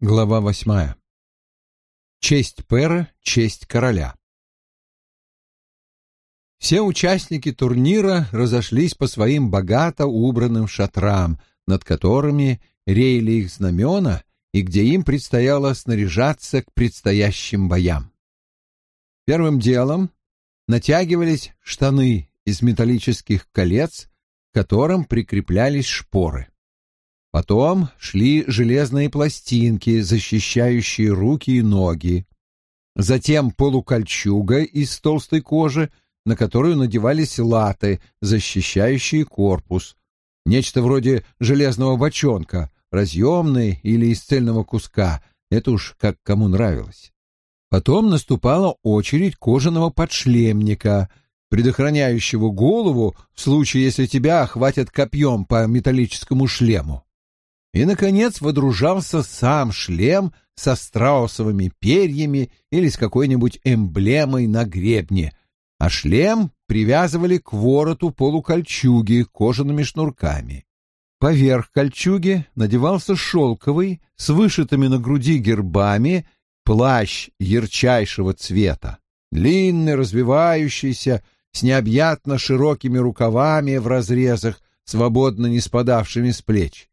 Глава восьмая. Честь пэра, честь короля. Все участники турнира разошлись по своим богато убранным шатрам, над которыми реяли их знамена и где им предстояло снаряжаться к предстоящим боям. Первым делом натягивались штаны из металлических колец, к которым прикреплялись шпоры. Потом шли железные пластинки, защищающие руки и ноги. Затем полукольчуга из толстой кожи, на которую надевались латы, защищающие корпус. Нечто вроде железного бочонка, разъемный или из цельного куска, это уж как кому нравилось. Потом наступала очередь кожаного подшлемника, предохраняющего голову в случае, если тебя охватят копьем по металлическому шлему. И, наконец, водружался сам шлем со страусовыми перьями или с какой-нибудь эмблемой на гребне, а шлем привязывали к вороту полукольчуги кожаными шнурками. Поверх кольчуги надевался шелковый с вышитыми на груди гербами плащ ярчайшего цвета, длинный, развивающийся, с необъятно широкими рукавами в разрезах, свободно не спадавшими с плеч.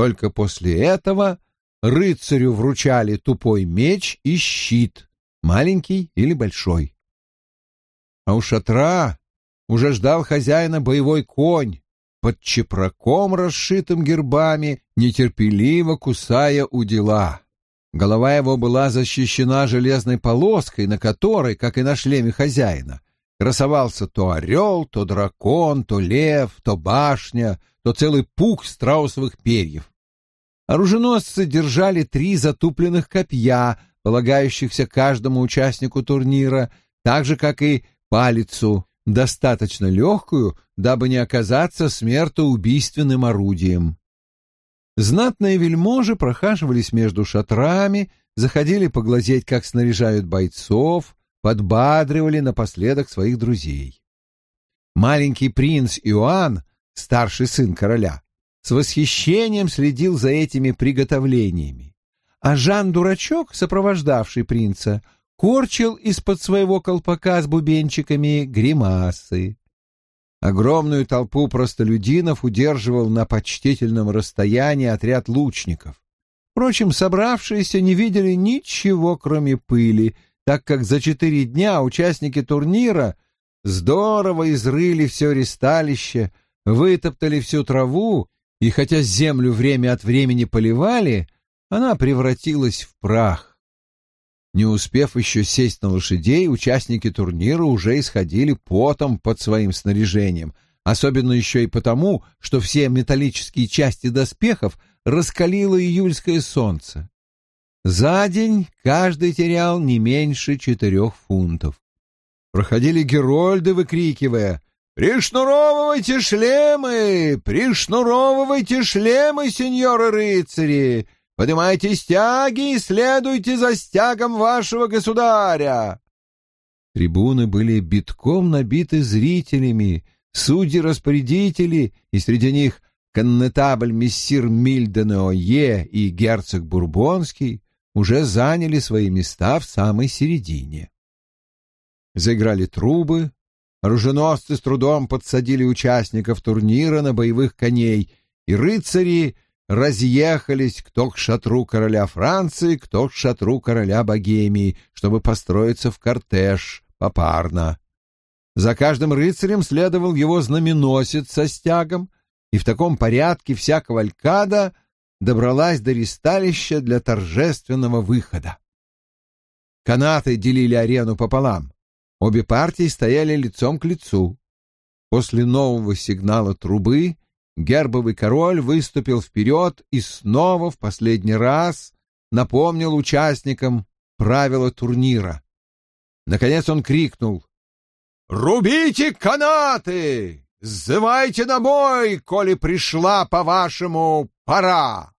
Только после этого рыцарю вручали тупой меч и щит, маленький или большой. А у шатра уже ждал хозяина боевой конь, под чепраком, расшитым гербами, нетерпеливо кусая у дела. Голова его была защищена железной полоской, на которой, как и на шлеме хозяина, красовался то орел, то дракон, то лев, то башня, то целый пух страусовых перьев. Оруженосцы держали три затупленных копья, полагающихся каждому участнику турнира, так же, как и палицу, достаточно легкую, дабы не оказаться смертоубийственным орудием. Знатные вельможи прохаживались между шатрами, заходили поглазеть, как снаряжают бойцов, подбадривали напоследок своих друзей. Маленький принц Иоанн старший сын короля, с восхищением следил за этими приготовлениями, а Жан-дурачок, сопровождавший принца, корчил из-под своего колпака с бубенчиками гримасы. Огромную толпу простолюдинов удерживал на почтительном расстоянии отряд лучников. Впрочем, собравшиеся не видели ничего, кроме пыли, так как за четыре дня участники турнира здорово изрыли все ристалище, вытоптали всю траву, и хотя землю время от времени поливали, она превратилась в прах. Не успев еще сесть на лошадей, участники турнира уже исходили потом под своим снаряжением, особенно еще и потому, что все металлические части доспехов раскалило июльское солнце. За день каждый терял не меньше четырех фунтов. Проходили герольды, выкрикивая «Пришнуровывайте шлемы! Пришнуровывайте шлемы, сеньоры-рыцари! Поднимайте стяги и следуйте за стягом вашего государя!» Трибуны были битком набиты зрителями, судьи-распорядители, и среди них коннетабль мессир Мильденеое и герцог Бурбонский уже заняли свои места в самой середине. Заиграли трубы, Оруженосцы с трудом подсадили участников турнира на боевых коней, и рыцари разъехались кто к шатру короля Франции, кто к шатру короля Богемии, чтобы построиться в кортеж попарно. За каждым рыцарем следовал его знаменосец со стягом, и в таком порядке вся кавалькада добралась до ристалища для торжественного выхода. Канаты делили арену пополам. Обе партии стояли лицом к лицу. После нового сигнала трубы гербовый король выступил вперед и снова в последний раз напомнил участникам правила турнира. Наконец он крикнул «Рубите канаты! Сзывайте бой, коли пришла, по-вашему, пора!»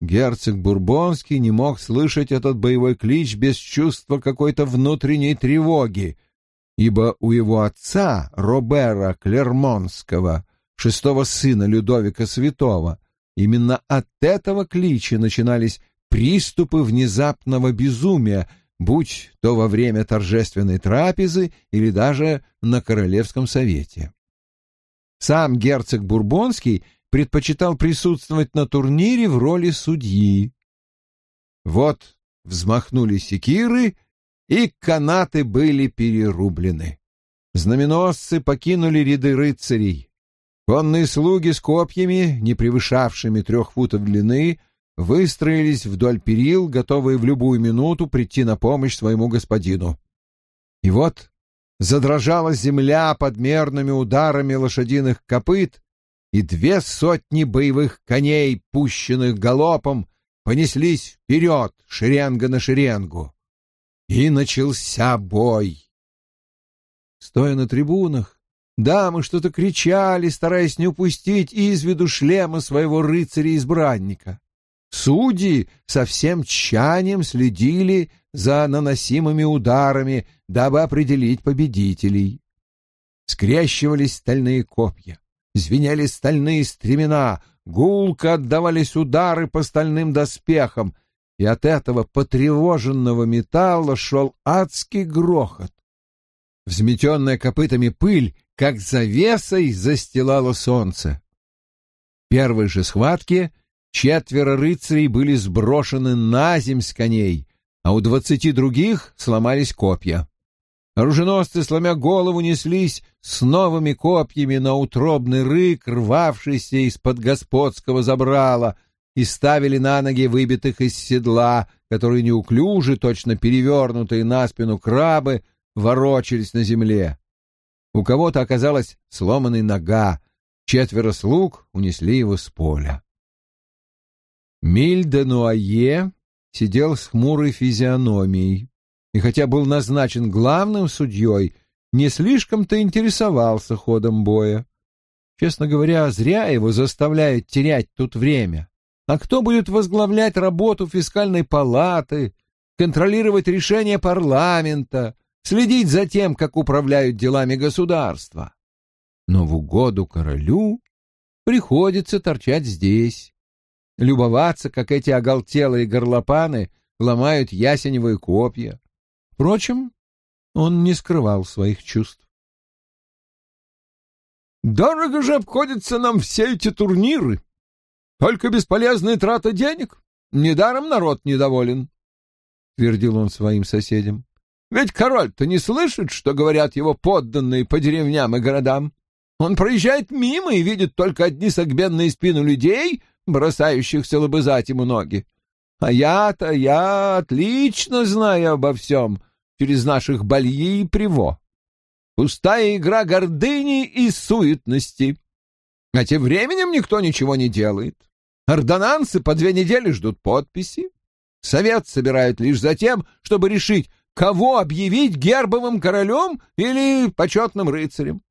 Герцог Бурбонский не мог слышать этот боевой клич без чувства какой-то внутренней тревоги, ибо у его отца, Робера Клермонского, шестого сына Людовика Святого, именно от этого клича начинались приступы внезапного безумия, будь то во время торжественной трапезы или даже на Королевском совете. Сам герцог Бурбонский предпочитал присутствовать на турнире в роли судьи. Вот взмахнули секиры, и канаты были перерублены. Знаменосцы покинули ряды рыцарей. Конные слуги с копьями, не превышавшими трех футов длины, выстроились вдоль перил, готовые в любую минуту прийти на помощь своему господину. И вот задрожала земля под мерными ударами лошадиных копыт, и две сотни боевых коней, пущенных галопом, понеслись вперед, шеренга на шеренгу. И начался бой. Стоя на трибунах, дамы что-то кричали, стараясь не упустить из виду шлема своего рыцаря-избранника. Судьи со всем тщанием следили за наносимыми ударами, дабы определить победителей. Скрещивались стальные копья, звенели стальные стремена, гулко отдавались удары по стальным доспехам, и от этого потревоженного металла шел адский грохот. Взметенная копытами пыль, как завесой, застилала солнце. В первой же схватке четверо рыцарей были сброшены на земь с коней, а у двадцати других сломались копья. Оруженосцы, сломя голову, неслись с новыми копьями на утробный рык, рвавшийся из-под господского забрала, и ставили на ноги выбитых из седла, которые неуклюже, точно перевернутые на спину крабы, ворочались на земле. У кого-то оказалась сломанная нога, четверо слуг унесли его с поля. Миль де Нуае сидел с хмурой физиономией и хотя был назначен главным судьей, не слишком-то интересовался ходом боя. Честно говоря, зря его заставляют терять тут время. А кто будет возглавлять работу фискальной палаты, контролировать решения парламента, следить за тем, как управляют делами государства? Но в угоду королю приходится торчать здесь, любоваться, как эти оголтелые горлопаны ломают ясеневые копья, Впрочем, он не скрывал своих чувств. «Дорого же обходятся нам все эти турниры. Только бесполезная трата денег. Недаром народ недоволен», — твердил он своим соседям. «Ведь король-то не слышит, что говорят его подданные по деревням и городам. Он проезжает мимо и видит только одни согбенные спины людей, бросающихся лобызать ему ноги. А я-то, я отлично знаю обо всем, через наших бальи и приво. Пустая игра гордыни и суетности. А тем временем никто ничего не делает. Ордонансы по две недели ждут подписи. Совет собирают лишь за тем, чтобы решить, кого объявить гербовым королем или почетным рыцарем.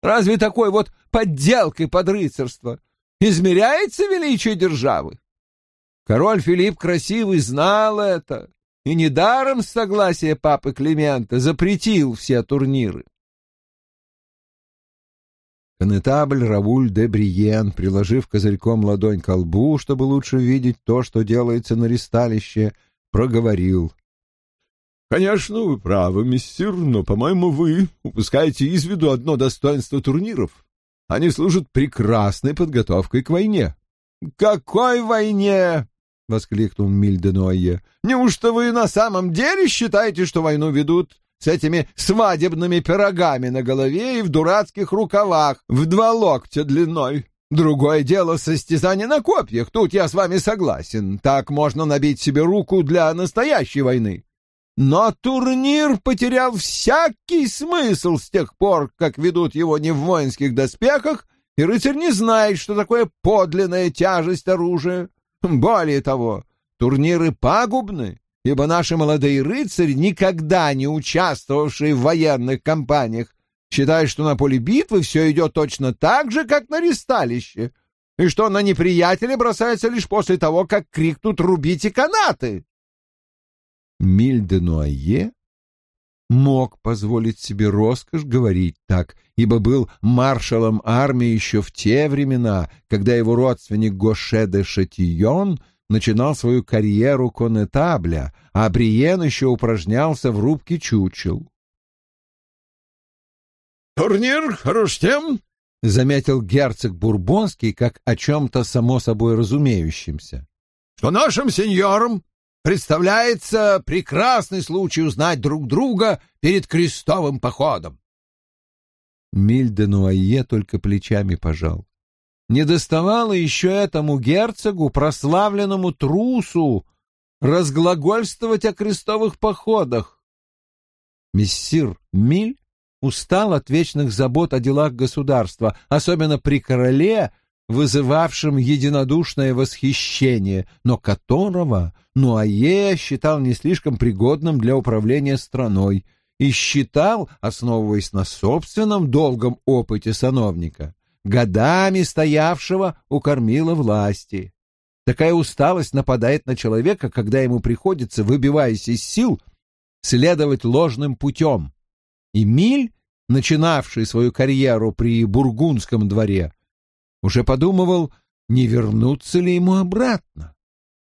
Разве такой вот подделкой под рыцарство измеряется величие державы? Король Филипп Красивый знал это и недаром с согласия папы Климента запретил все турниры. Конетабль Равуль де Бриен, приложив козырьком ладонь к лбу, чтобы лучше видеть то, что делается на ристалище, проговорил. — Конечно, вы правы, мистер, но, по-моему, вы упускаете из виду одно достоинство турниров. Они служат прекрасной подготовкой к войне. — Какой войне? — воскликнул Мильденуае. «Неужто вы на самом деле считаете, что войну ведут с этими свадебными пирогами на голове и в дурацких рукавах в два локтя длиной? Другое дело состязание на копьях, тут я с вами согласен. Так можно набить себе руку для настоящей войны. Но турнир потерял всякий смысл с тех пор, как ведут его не в воинских доспехах, и рыцарь не знает, что такое подлинная тяжесть оружия. Более того, турниры пагубны, ибо наши молодые рыцари, никогда не участвовавшие в военных кампаниях, считают, что на поле битвы все идет точно так же, как на ристалище, и что на неприятеля бросается лишь после того, как крикнут «рубите канаты». Миль де Нуае мог позволить себе роскошь говорить так, ибо был маршалом армии еще в те времена, когда его родственник Гоше де Шатийон начинал свою карьеру конетабля, а Бриен еще упражнялся в рубке чучел. «Турнир хорош тем, — заметил герцог Бурбонский, как о чем-то само собой разумеющемся, — что нашим сеньорам представляется прекрасный случай узнать друг друга перед крестовым походом. Мильденуае только плечами пожал. Не доставало еще этому герцогу, прославленному трусу, разглагольствовать о крестовых походах. Мессир Миль устал от вечных забот о делах государства, особенно при короле, вызывавшем единодушное восхищение, но которого Нуае считал не слишком пригодным для управления страной и считал, основываясь на собственном долгом опыте сановника, годами стоявшего у кормила власти. Такая усталость нападает на человека, когда ему приходится, выбиваясь из сил, следовать ложным путем. Эмиль, начинавший свою карьеру при Бургундском дворе, уже подумывал, не вернуться ли ему обратно.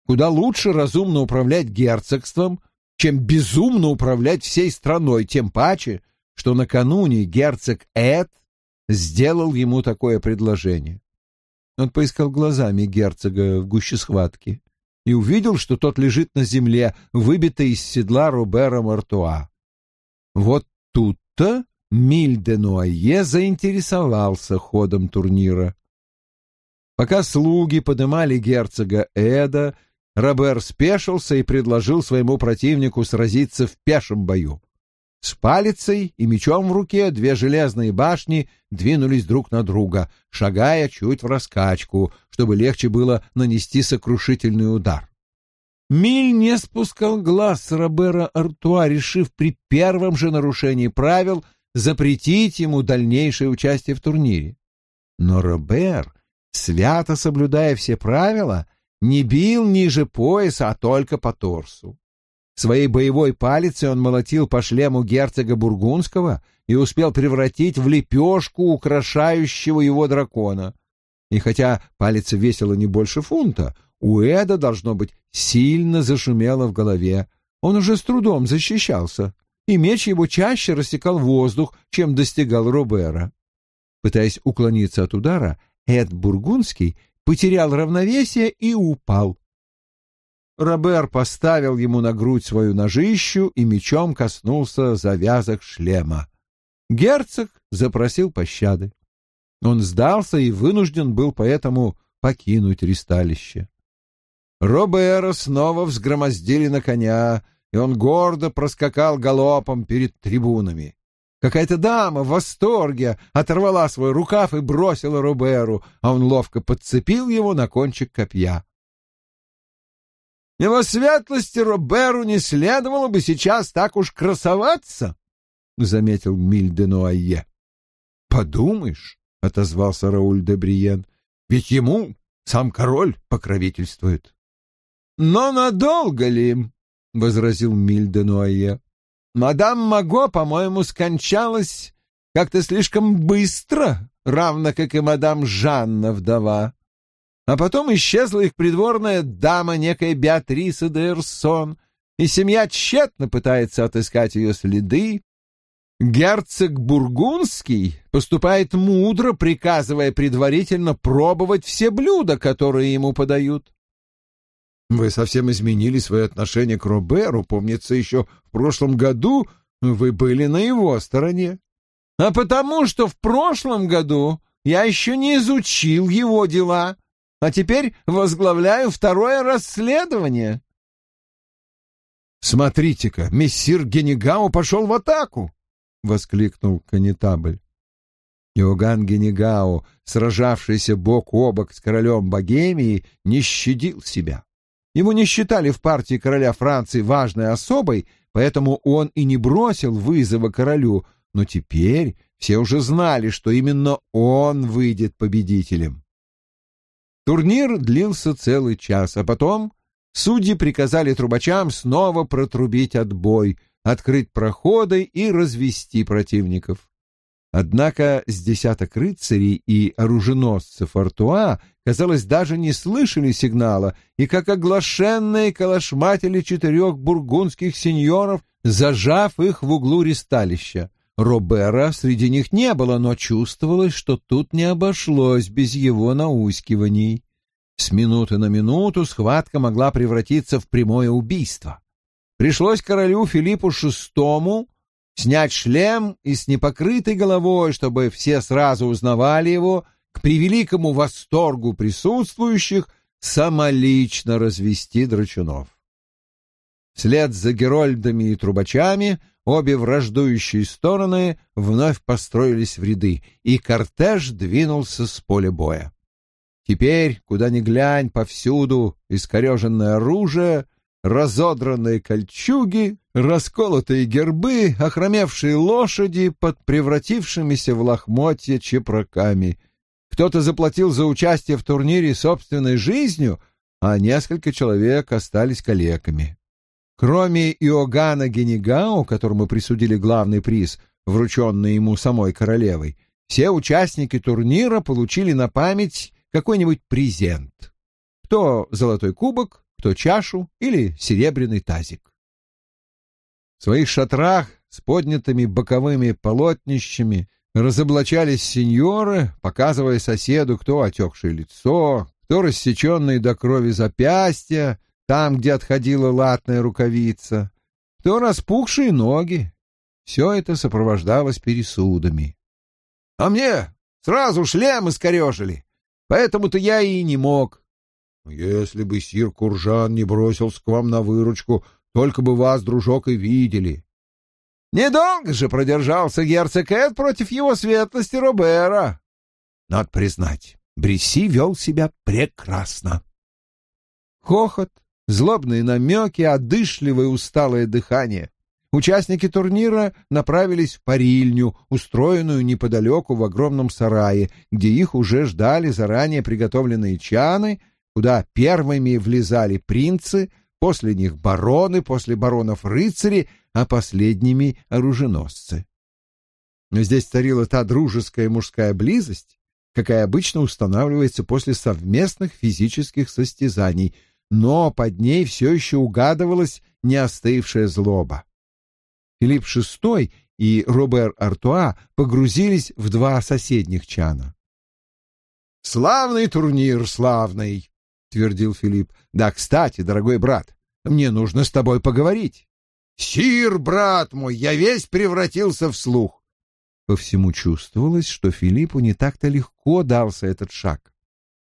Куда лучше разумно управлять герцогством, чем безумно управлять всей страной, тем паче, что накануне герцог Эд сделал ему такое предложение. Он поискал глазами герцога в гуще схватки и увидел, что тот лежит на земле, выбитый из седла Робера Мартуа. Вот тут-то Миль де Нуае заинтересовался ходом турнира. Пока слуги подымали герцога Эда, Робер спешился и предложил своему противнику сразиться в пешем бою. С палицей и мечом в руке две железные башни двинулись друг на друга, шагая чуть в раскачку, чтобы легче было нанести сокрушительный удар. Миль не спускал глаз с Робера Артуа, решив при первом же нарушении правил запретить ему дальнейшее участие в турнире. Но Робер, свято соблюдая все правила, не бил ниже пояса, а только по торсу. Своей боевой палицей он молотил по шлему герцога Бургундского и успел превратить в лепешку украшающего его дракона. И хотя палец весила не больше фунта, у Эда, должно быть, сильно зашумело в голове. Он уже с трудом защищался, и меч его чаще рассекал воздух, чем достигал Робера. Пытаясь уклониться от удара, Эд Бургундский потерял равновесие и упал. Робер поставил ему на грудь свою ножищу и мечом коснулся завязок шлема. Герцог запросил пощады. Он сдался и вынужден был поэтому покинуть ристалище. Робера снова взгромоздили на коня, и он гордо проскакал галопом перед трибунами. Какая-то дама в восторге оторвала свой рукав и бросила Роберу, а он ловко подцепил его на кончик копья. Его светлости Роберу не следовало бы сейчас так уж красоваться, — заметил Миль де Нуайе. — Подумаешь, — отозвался Рауль де Бриен, — ведь ему сам король покровительствует. — Но надолго ли? — возразил Миль де Нуайе. — Мадам Маго, по-моему, скончалась как-то слишком быстро, равно как и мадам Жанна, вдова. А потом исчезла их придворная дама, некая Беатриса де Эрсон, и семья тщетно пытается отыскать ее следы. Герцог Бургундский поступает мудро, приказывая предварительно пробовать все блюда, которые ему подают. Вы совсем изменили свое отношение к Роберу, помнится, еще в прошлом году вы были на его стороне. А потому что в прошлом году я еще не изучил его дела, а теперь возглавляю второе расследование. «Смотрите-ка, мессир Генегау пошел в атаку!» — воскликнул конетабль. Иоганн Генегау, сражавшийся бок о бок с королем Богемии, не щадил себя. Ему не считали в партии короля Франции важной особой, поэтому он и не бросил вызова королю, но теперь все уже знали, что именно он выйдет победителем. Турнир длился целый час, а потом судьи приказали трубачам снова протрубить отбой, открыть проходы и развести противников. Однако с десяток рыцарей и оруженосцев Артуа, казалось, даже не слышали сигнала, и как оглашенные калашматили четырех бургундских сеньоров, зажав их в углу ристалища. Робера среди них не было, но чувствовалось, что тут не обошлось без его наускиваний. С минуты на минуту схватка могла превратиться в прямое убийство. Пришлось королю Филиппу VI снять шлем и с непокрытой головой, чтобы все сразу узнавали его, к превеликому восторгу присутствующих, самолично развести драчунов. Вслед за герольдами и трубачами обе враждующие стороны вновь построились в ряды, и кортеж двинулся с поля боя. Теперь, куда ни глянь, повсюду искореженное оружие — разодранные кольчуги, расколотые гербы, охромевшие лошади под превратившимися в лохмотья чепраками. Кто-то заплатил за участие в турнире собственной жизнью, а несколько человек остались калеками. Кроме Иоганна Генегао, которому присудили главный приз, врученный ему самой королевой, все участники турнира получили на память какой-нибудь презент. Кто золотой кубок, кто чашу или серебряный тазик. В своих шатрах с поднятыми боковыми полотнищами разоблачались сеньоры, показывая соседу, кто отекшее лицо, кто рассеченные до крови запястья, там, где отходила латная рукавица, кто распухшие ноги. Все это сопровождалось пересудами. — А мне сразу шлем искорежили, поэтому-то я и не мог. Если бы сир Куржан не бросился к вам на выручку, только бы вас, дружок, и видели. Недолго же продержался герцог Эд против его светлости Робера. Надо признать, Бриси вел себя прекрасно. Хохот, злобные намеки, одышливое усталое дыхание. Участники турнира направились в парильню, устроенную неподалеку в огромном сарае, где их уже ждали заранее приготовленные чаны куда первыми влезали принцы, после них бароны, после баронов рыцари, а последними — оруженосцы. Но здесь царила та дружеская мужская близость, какая обычно устанавливается после совместных физических состязаний, но под ней все еще угадывалась неостывшая злоба. Филипп VI и Робер Артуа погрузились в два соседних чана. «Славный турнир, славный!» — твердил Филипп. «Да, кстати, дорогой брат, мне нужно с тобой поговорить». «Сир, брат мой, я весь превратился в слух». По всему чувствовалось, что Филиппу не так-то легко дался этот шаг.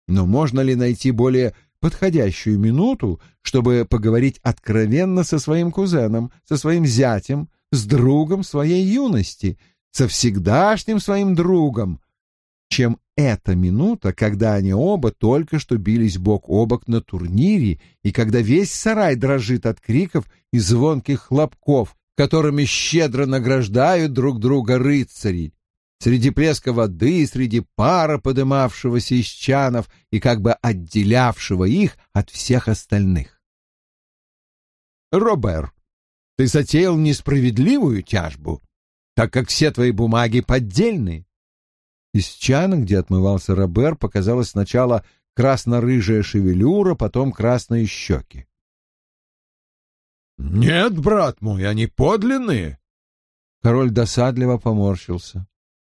Но можно ли найти более подходящую минуту, чтобы поговорить откровенно со своим кузеном, со своим зятем, с другом своей юности, со всегдашним своим другом, чем эта минута, когда они оба только что бились бок о бок на турнире, и когда весь сарай дрожит от криков и звонких хлопков, которыми щедро награждают друг друга рыцари, среди плеска воды, среди пара, подымавшегося из чанов и как бы отделявшего их от всех остальных. «Робер, ты затеял несправедливую тяжбу, так как все твои бумаги поддельные. Из чана, где отмывался Робер, показалась сначала красно-рыжая шевелюра, потом красные щеки. «Нет, брат мой, они подлинные!» Король досадливо поморщился.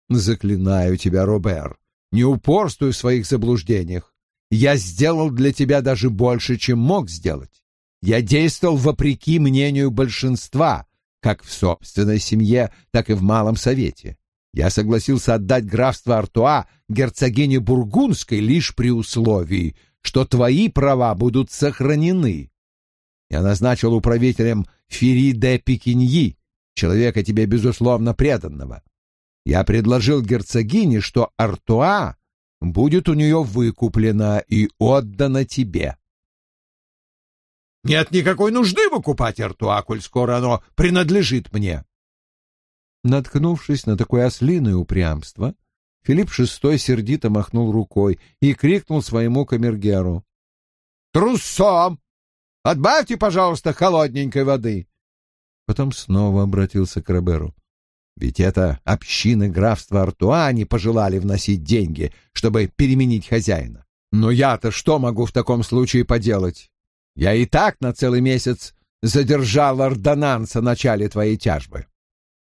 «Заклинаю тебя, Робер, не упорствуй в своих заблуждениях. Я сделал для тебя даже больше, чем мог сделать. Я действовал вопреки мнению большинства, как в собственной семье, так и в малом совете. Я согласился отдать графство Артуа герцогине Бургундской лишь при условии, что твои права будут сохранены. Я назначил управителем Фери де Пикиньи, человека тебе, безусловно, преданного. Я предложил герцогине, что Артуа будет у нее выкуплена и отдана тебе. Нет никакой нужды выкупать Артуа, коль скоро оно принадлежит мне. Наткнувшись на такое ослиное упрямство, Филипп VI сердито махнул рукой и крикнул своему камергеру. «Трусом! Отбавьте, пожалуйста, холодненькой воды!» Потом снова обратился к Роберу. Ведь это общины графства Артуа не пожелали вносить деньги, чтобы переменить хозяина. Но я-то что могу в таком случае поделать? Я и так на целый месяц задержал ордонанс о начале твоей тяжбы.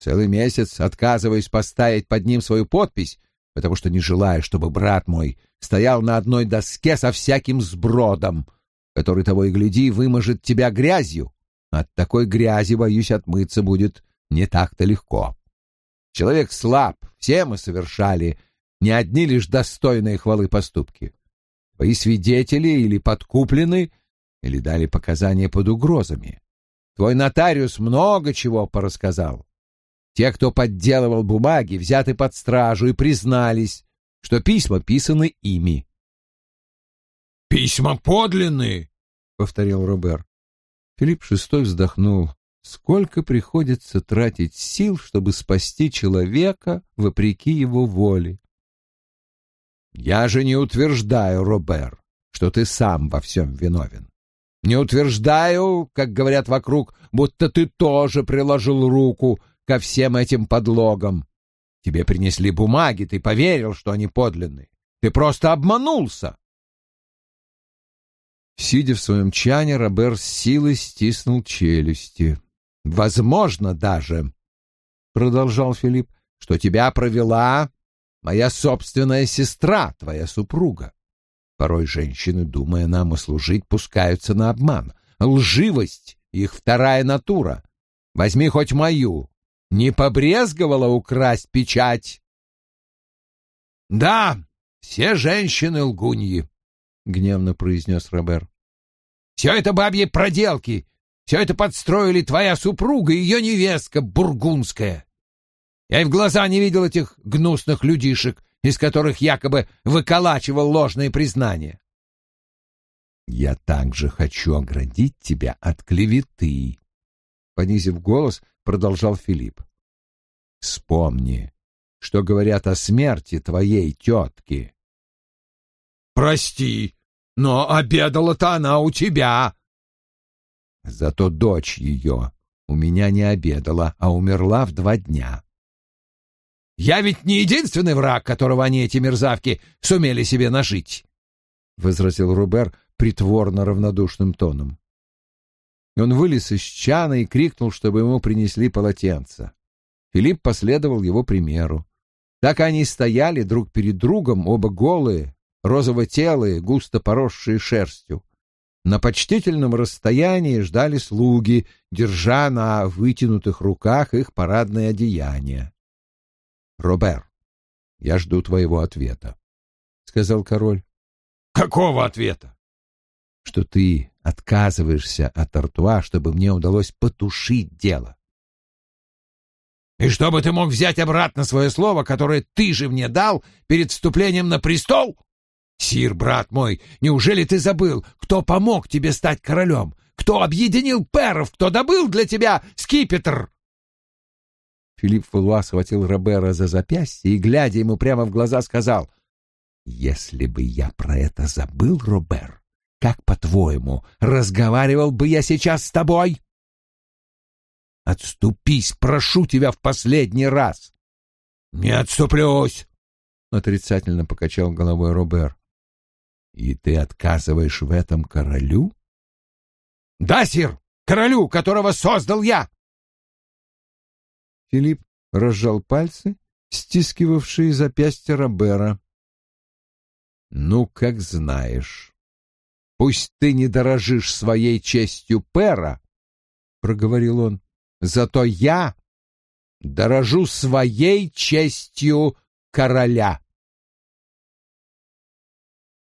Целый месяц отказываюсь поставить под ним свою подпись, потому что не желаю, чтобы брат мой стоял на одной доске со всяким сбродом, который того и гляди выможет тебя грязью. От такой грязи, боюсь, отмыться будет не так-то легко. Человек слаб, все мы совершали не одни лишь достойные хвалы поступки. Твои свидетели или подкуплены, или дали показания под угрозами. Твой нотариус много чего порассказал. Те, кто подделывал бумаги, взяты под стражу и признались, что письма писаны ими. «Письма подлинные!» — повторил Робер. Филипп VI вздохнул. Сколько приходится тратить сил, чтобы спасти человека вопреки его воле? Я же не утверждаю, Робер, что ты сам во всем виновен. Не утверждаю, как говорят вокруг, будто ты тоже приложил руку ко всем этим подлогам. Тебе принесли бумаги, ты поверил, что они подлинные. Ты просто обманулся. Сидя в своем чане, Робер с силой стиснул челюсти. «Возможно даже, — продолжал Филипп, — что тебя провела моя собственная сестра, твоя супруга. Порой женщины, думая нам услужить, пускаются на обман. Лживость — их вторая натура. Возьми хоть мою. Не побрезговала украсть печать? — Да, все женщины лгуньи, — гневно произнес Робер. — Все это бабьи проделки. Все это подстроили твоя супруга и ее невестка бургундская. Я и в глаза не видел этих гнусных людишек, из которых якобы выколачивал ложные признания. «Я также хочу оградить тебя от клеветы», — понизив голос, продолжал Филипп. «Вспомни, что говорят о смерти твоей тетки». «Прости, но обедала-то она у тебя». Зато дочь ее у меня не обедала, а умерла в два дня. Я ведь не единственный враг, которого они, эти мерзавки, сумели себе нажить, — возразил Рубер притворно равнодушным тоном. Он вылез из чана и крикнул, чтобы ему принесли полотенце. Филипп последовал его примеру. Так они стояли друг перед другом, оба голые, розово-телые, густо поросшие шерстью. На почтительном расстоянии ждали слуги, держа на вытянутых руках их парадные одеяния. Робер, я жду твоего ответа, — сказал король. — Какого ответа? — Что ты отказываешься от Артуа, чтобы мне удалось потушить дело. — И чтобы ты мог взять обратно свое слово, которое ты же мне дал перед вступлением на престол? Сир, брат мой, неужели ты забыл, кто помог тебе стать королем? Кто объединил перов, кто добыл для тебя скипетр? Филипп Фулуа схватил Робера за запястье и, глядя ему прямо в глаза, сказал, «Если бы я про это забыл, Робер, как, по-твоему, разговаривал бы я сейчас с тобой?» «Отступись, прошу тебя в последний раз!» «Не отступлюсь!» — отрицательно покачал головой Робер. «И ты отказываешь в этом королю?» «Да, сир, королю, которого создал я!» Филипп разжал пальцы, стискивавшие запястье Робера. «Ну, как знаешь. Пусть ты не дорожишь своей честью пера, — проговорил он, — зато я дорожу своей честью короля».